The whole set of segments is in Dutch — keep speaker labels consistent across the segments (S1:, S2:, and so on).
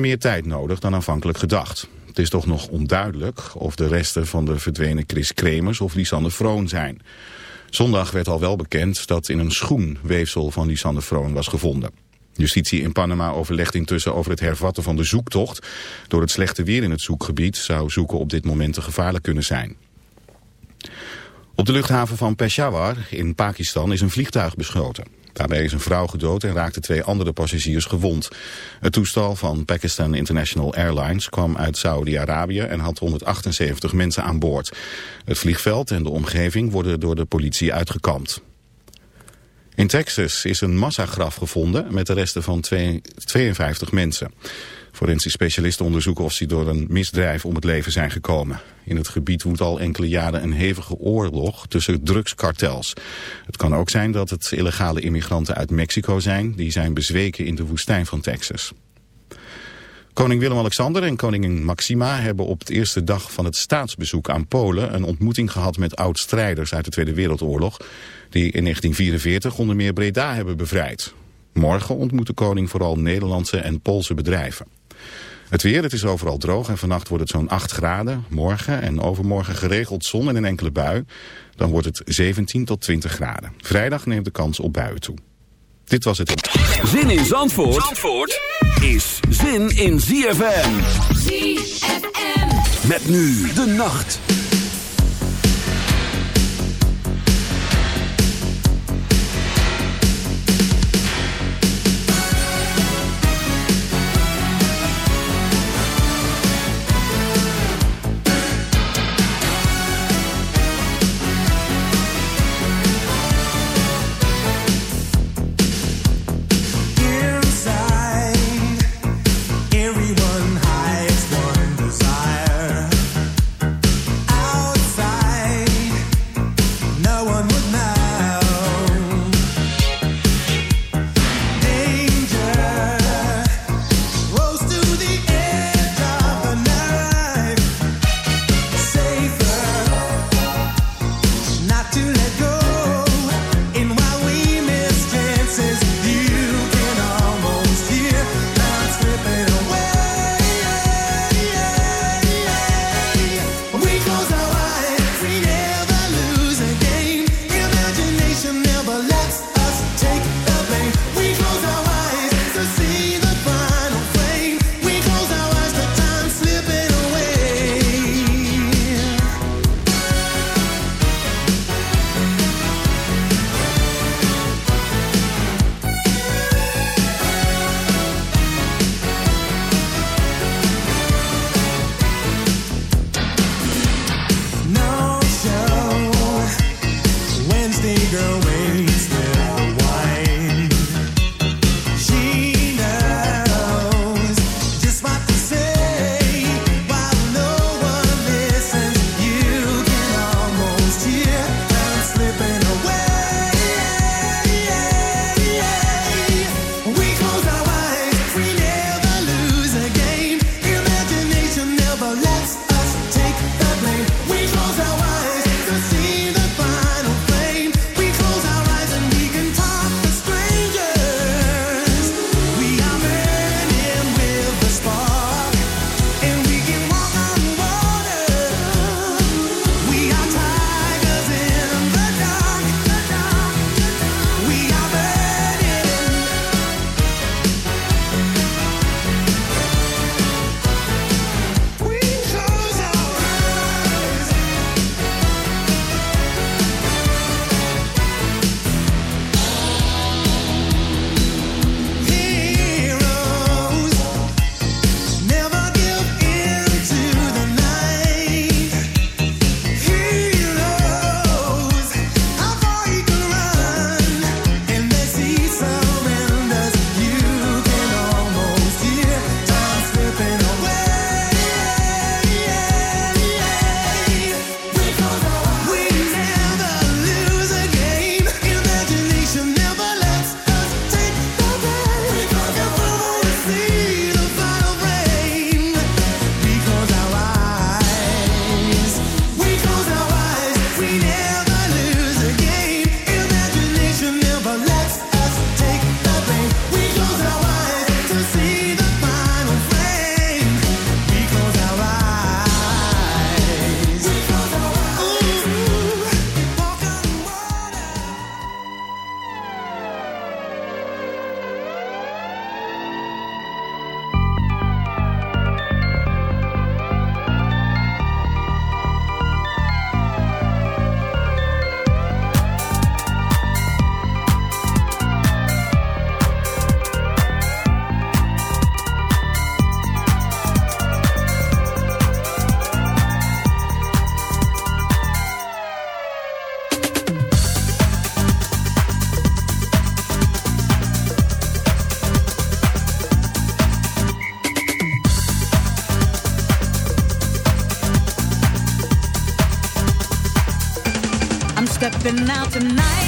S1: meer tijd nodig dan aanvankelijk gedacht. Het is toch nog onduidelijk of de resten van de verdwenen Chris Kremers of Lisanne Vroon zijn. Zondag werd al wel bekend dat in een schoen weefsel van Lisanne Vroon was gevonden. Justitie in Panama overlegt intussen over het hervatten van de zoektocht. Door het slechte weer in het zoekgebied zou zoeken op dit moment te gevaarlijk kunnen zijn. Op de luchthaven van Peshawar in Pakistan is een vliegtuig beschoten. Daarbij is een vrouw gedood en raakten twee andere passagiers gewond. Het toestel van Pakistan International Airlines kwam uit Saudi-Arabië en had 178 mensen aan boord. Het vliegveld en de omgeving worden door de politie uitgekampt. In Texas is een massagraf gevonden met de resten van 52 mensen. Forensisch specialisten onderzoeken of ze door een misdrijf om het leven zijn gekomen. In het gebied woedt al enkele jaren een hevige oorlog tussen drugskartels. Het kan ook zijn dat het illegale immigranten uit Mexico zijn... die zijn bezweken in de woestijn van Texas. Koning Willem-Alexander en koningin Maxima hebben op de eerste dag van het staatsbezoek aan Polen een ontmoeting gehad met oud-strijders uit de Tweede Wereldoorlog, die in 1944 onder meer Breda hebben bevrijd. Morgen ontmoet de koning vooral Nederlandse en Poolse bedrijven. Het weer, het is overal droog en vannacht wordt het zo'n 8 graden. Morgen en overmorgen geregeld zon en een enkele bui. Dan wordt het 17 tot 20 graden. Vrijdag neemt de kans op buien toe. Dit was het.
S2: Zin in Zandvoort, Zandvoort is zin in ZFM.
S3: ZFM.
S2: Met nu de nacht.
S4: out tonight.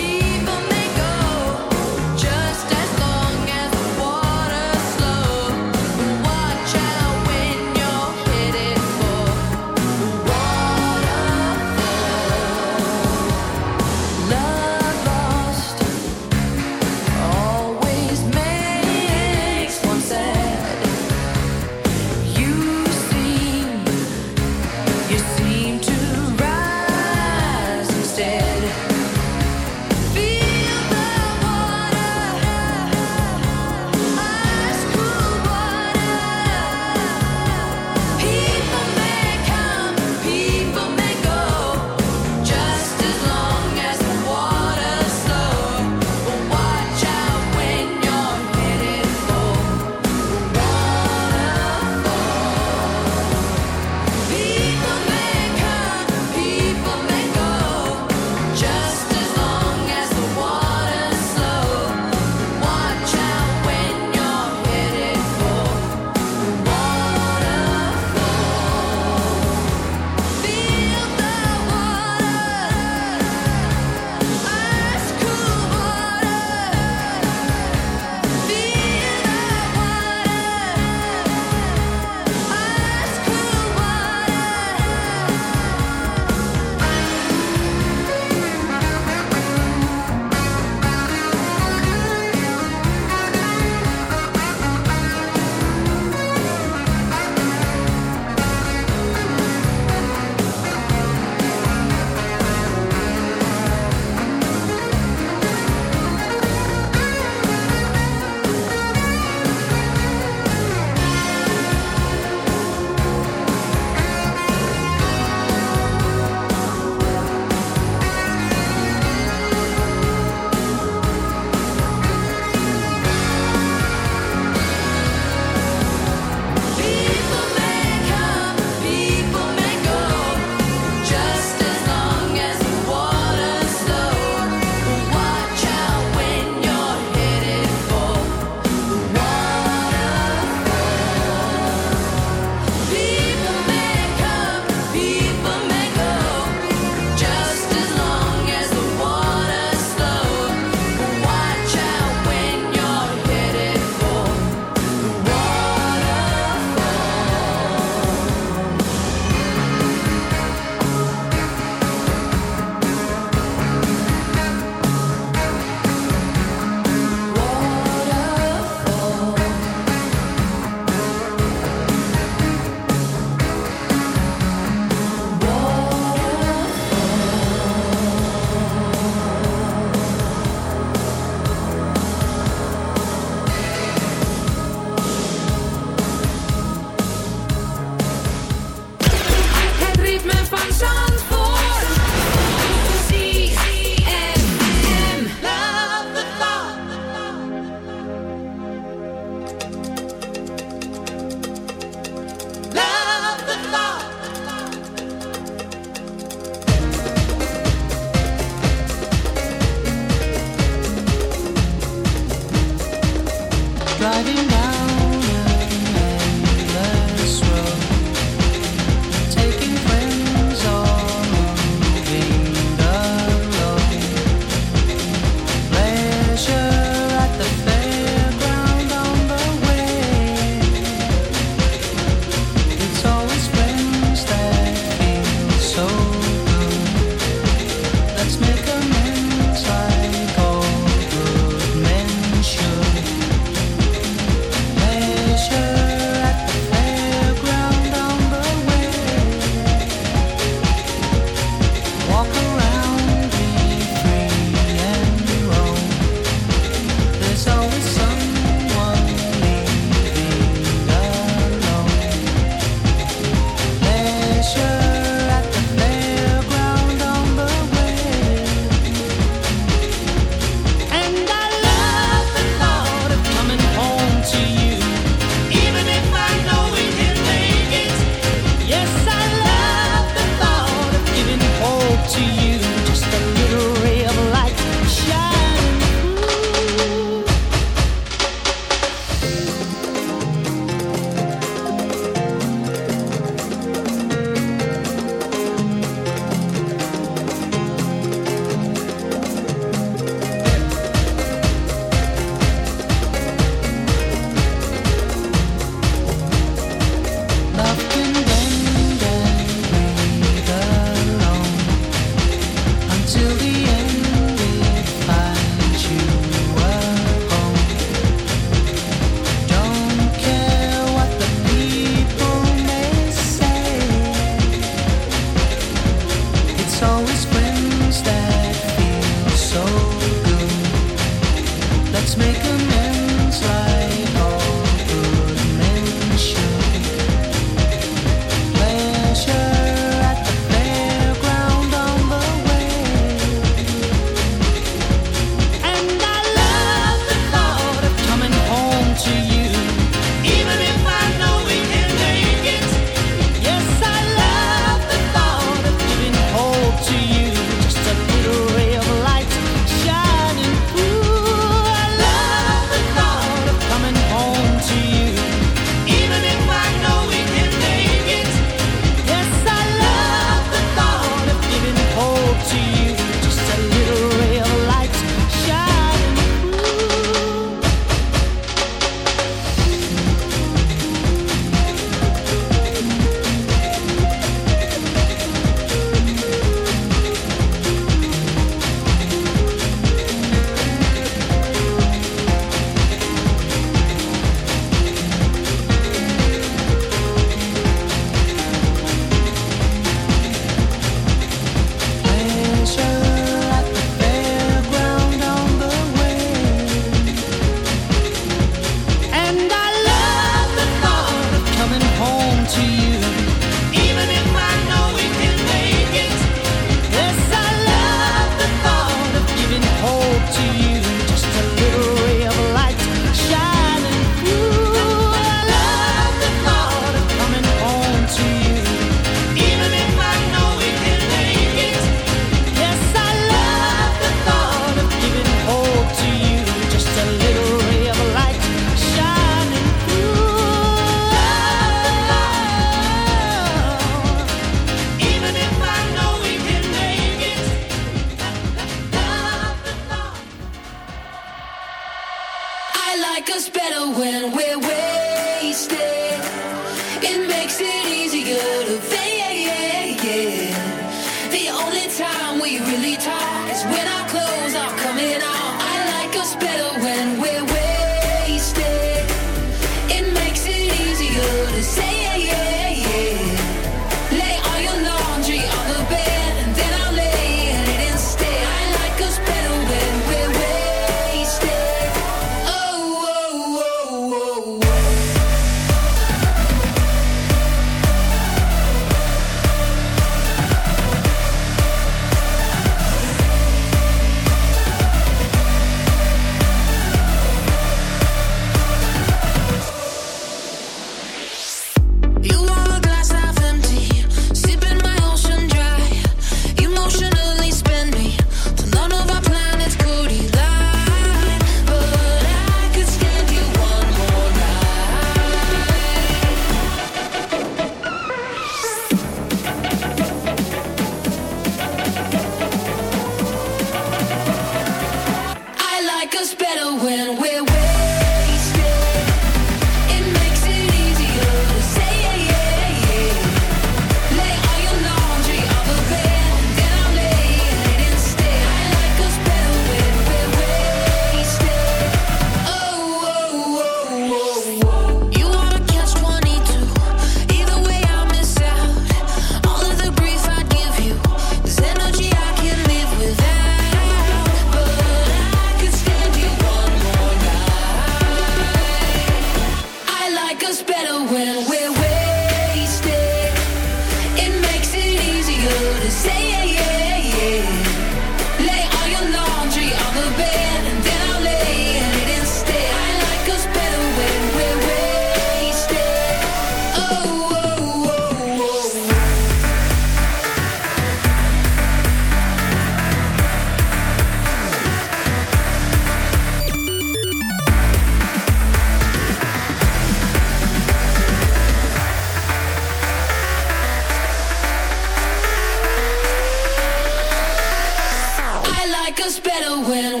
S5: Van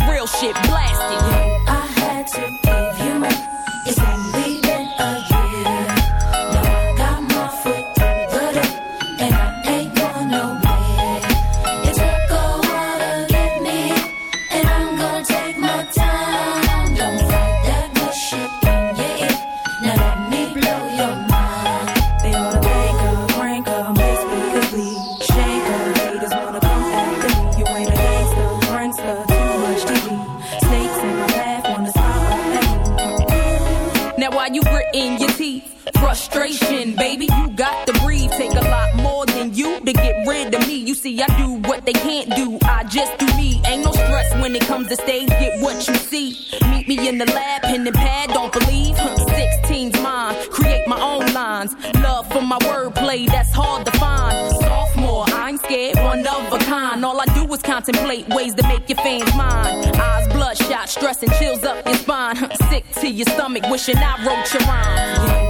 S4: Eight ways to make your fans mine. Eyes bloodshot, stress and chills up your spine. Sick to your stomach, wishing I wrote your rhyme.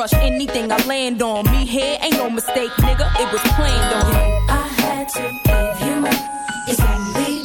S4: crush anything I land on. Me here ain't no mistake, nigga. It was planned on.
S5: I had to give you up. It's only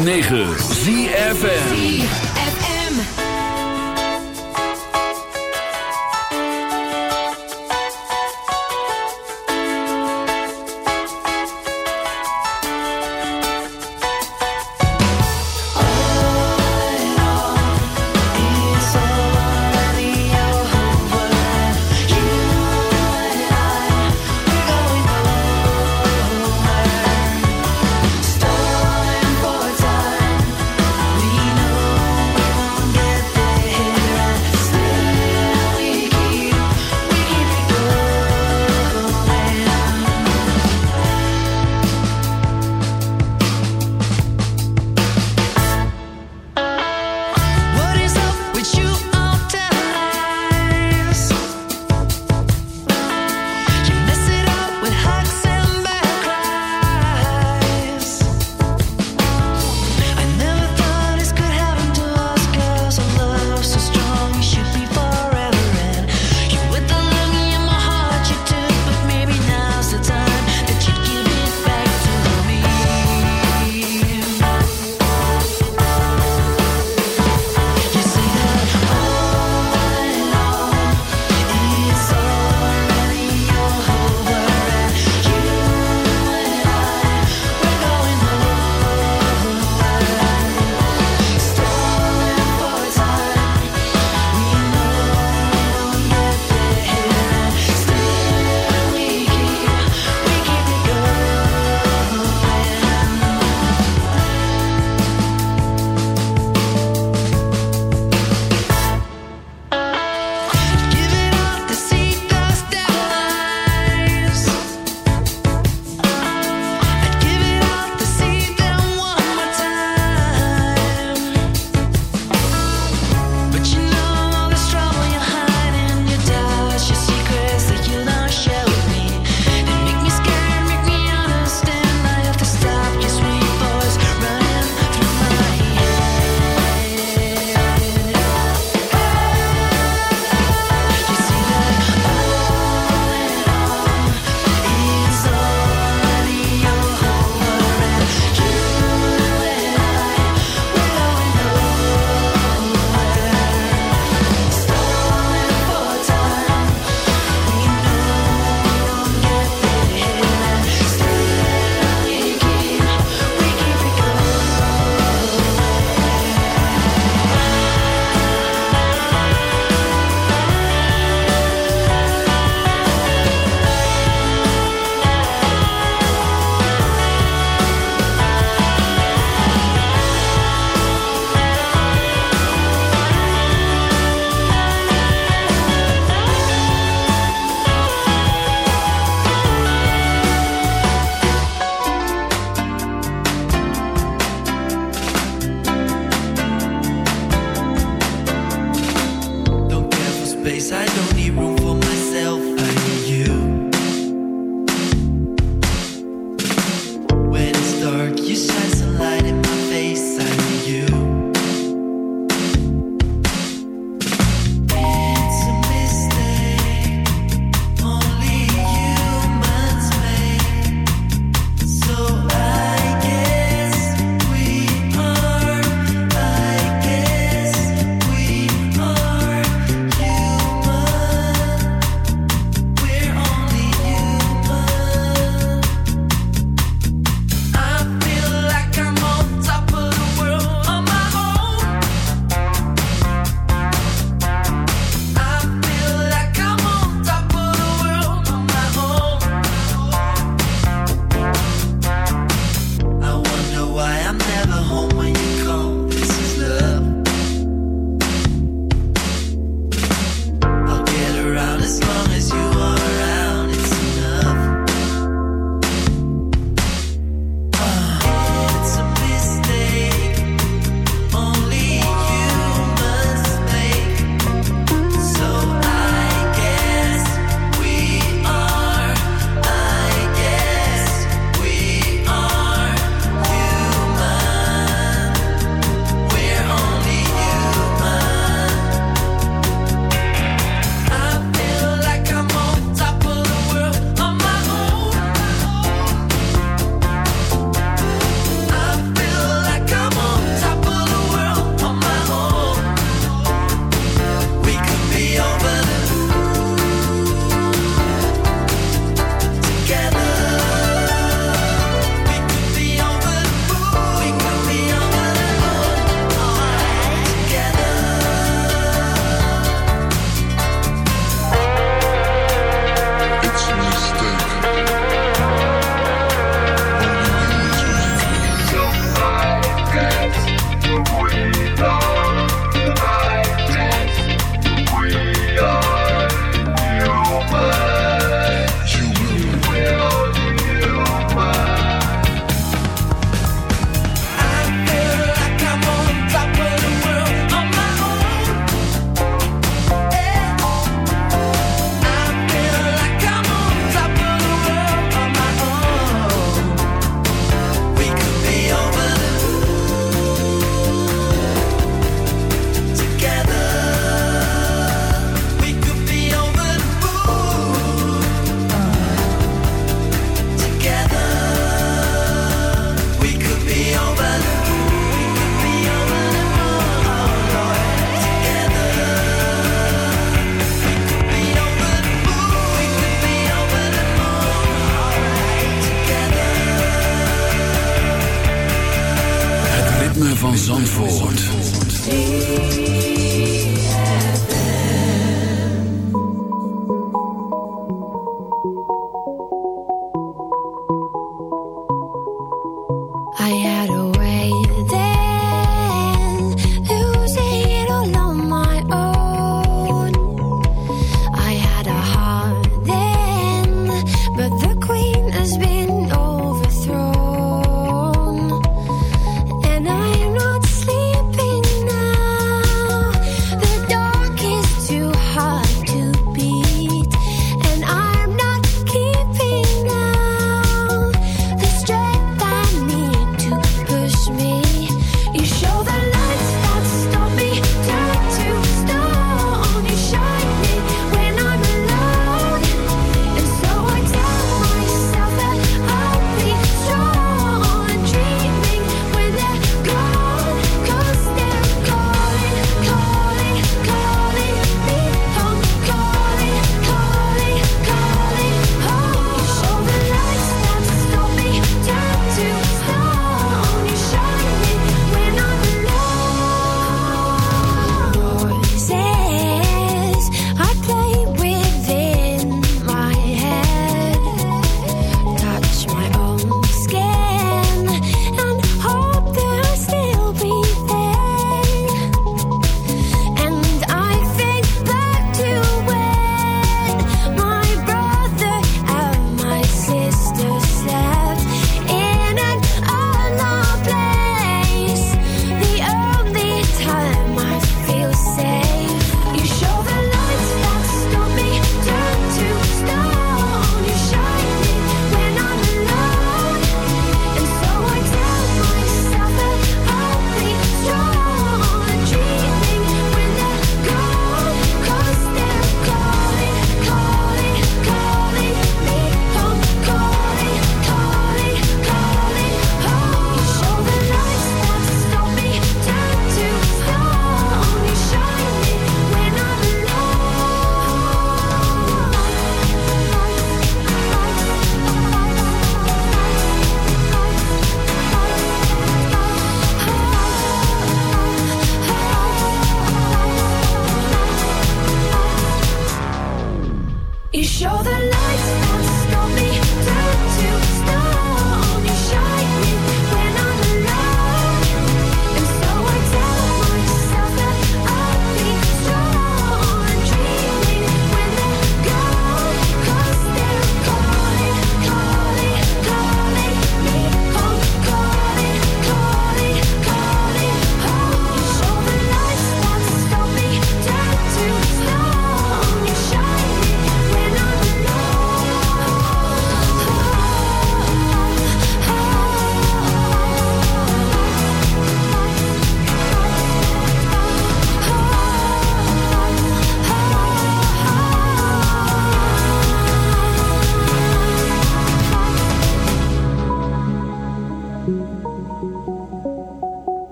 S5: 106.9 ZFM.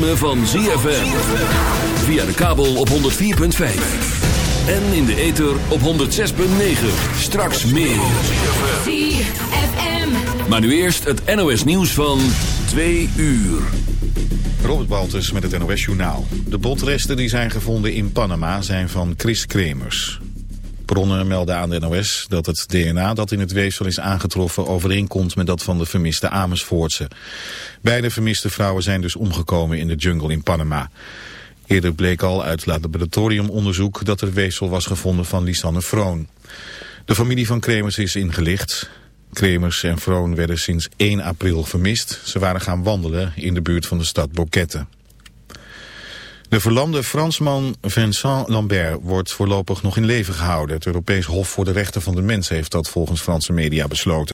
S6: Ritme van ZFM. Via de kabel op 104.5. En in de ether op 106.9. Straks meer.
S5: ZFM.
S6: Maar nu eerst het NOS nieuws van 2 uur.
S1: Robert Baltus met het NOS Journaal. De botresten die zijn gevonden in Panama zijn van Chris Kremers. Bronnen melden aan de NOS dat het DNA dat in het weefsel is aangetroffen overeenkomt met dat van de vermiste Amersfoortse. Beide vermiste vrouwen zijn dus omgekomen in de jungle in Panama. Eerder bleek al uit laboratoriumonderzoek dat er weefsel was gevonden van Lisanne Vroon. De familie van Kremers is ingelicht. Kremers en Vroon werden sinds 1 april vermist. Ze waren gaan wandelen in de buurt van de stad Boquette. De verlamde Fransman Vincent Lambert wordt voorlopig nog in leven gehouden. Het Europees Hof voor de Rechten van de Mens heeft dat volgens Franse media besloten.